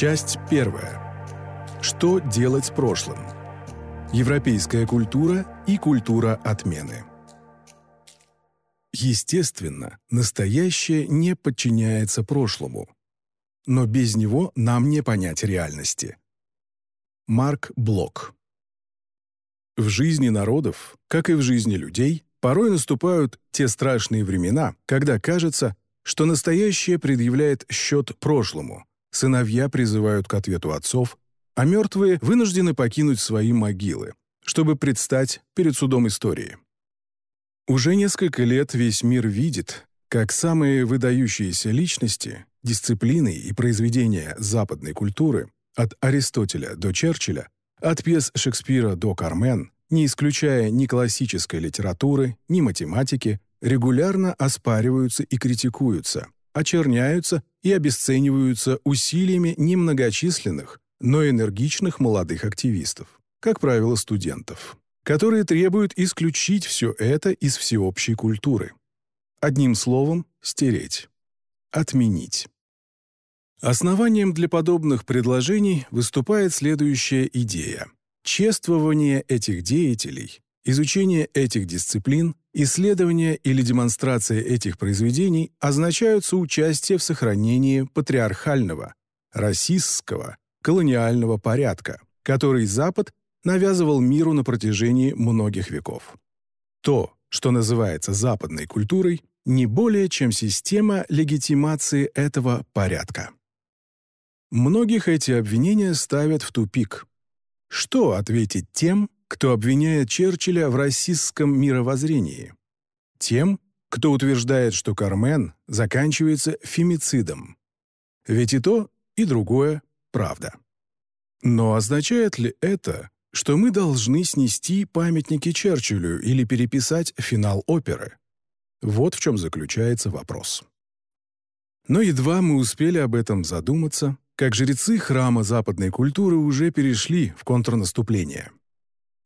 Часть первая. Что делать с прошлым? Европейская культура и культура отмены. Естественно, настоящее не подчиняется прошлому. Но без него нам не понять реальности. Марк Блок В жизни народов, как и в жизни людей, порой наступают те страшные времена, когда кажется, что настоящее предъявляет счет прошлому, сыновья призывают к ответу отцов, а мертвые вынуждены покинуть свои могилы, чтобы предстать перед судом истории. Уже несколько лет весь мир видит, как самые выдающиеся личности, дисциплины и произведения западной культуры, от Аристотеля до Черчилля, от пьес Шекспира до Кармен, не исключая ни классической литературы, ни математики, регулярно оспариваются и критикуются, очерняются и обесцениваются усилиями немногочисленных, но энергичных молодых активистов, как правило, студентов, которые требуют исключить все это из всеобщей культуры. Одним словом, стереть. Отменить. Основанием для подобных предложений выступает следующая идея. Чествование этих деятелей, изучение этих дисциплин, исследование или демонстрация этих произведений означают соучастие в сохранении патриархального, расистского, колониального порядка, который Запад навязывал миру на протяжении многих веков. То, что называется западной культурой, не более чем система легитимации этого порядка. Многих эти обвинения ставят в тупик. Что ответить тем, кто обвиняет Черчилля в расистском мировоззрении? Тем, кто утверждает, что Кармен заканчивается фемицидом. Ведь и то, и другое – правда. Но означает ли это, что мы должны снести памятники Черчиллю или переписать финал оперы? Вот в чем заключается вопрос. Но едва мы успели об этом задуматься, как жрецы храма западной культуры уже перешли в контрнаступление.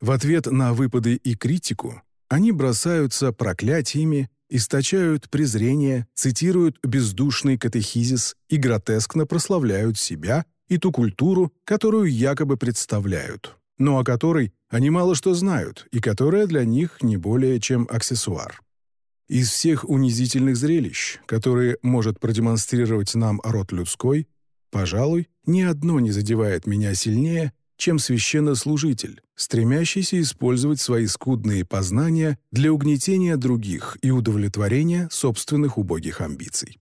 В ответ на выпады и критику они бросаются проклятиями, источают презрение, цитируют бездушный катехизис и гротескно прославляют себя и ту культуру, которую якобы представляют, но о которой они мало что знают и которая для них не более чем аксессуар. Из всех унизительных зрелищ, которые может продемонстрировать нам род людской, пожалуй, ни одно не задевает меня сильнее, чем священнослужитель, стремящийся использовать свои скудные познания для угнетения других и удовлетворения собственных убогих амбиций.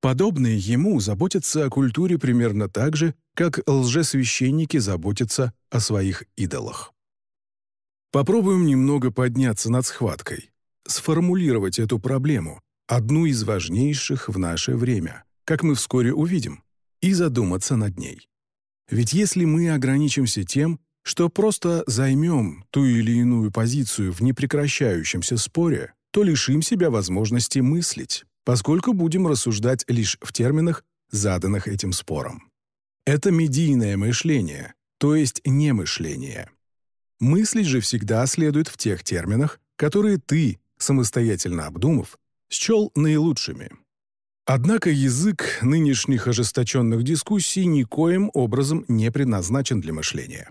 Подобные ему заботятся о культуре примерно так же, как лжесвященники заботятся о своих идолах. Попробуем немного подняться над схваткой, сформулировать эту проблему, одну из важнейших в наше время, как мы вскоре увидим, и задуматься над ней. Ведь если мы ограничимся тем, что просто займем ту или иную позицию в непрекращающемся споре, то лишим себя возможности мыслить, поскольку будем рассуждать лишь в терминах, заданных этим спором. Это медийное мышление, то есть немышление. Мыслить же всегда следует в тех терминах, которые ты, самостоятельно обдумав, счел наилучшими. Однако язык нынешних ожесточенных дискуссий никоим образом не предназначен для мышления.